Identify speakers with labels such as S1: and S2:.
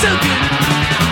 S1: silky.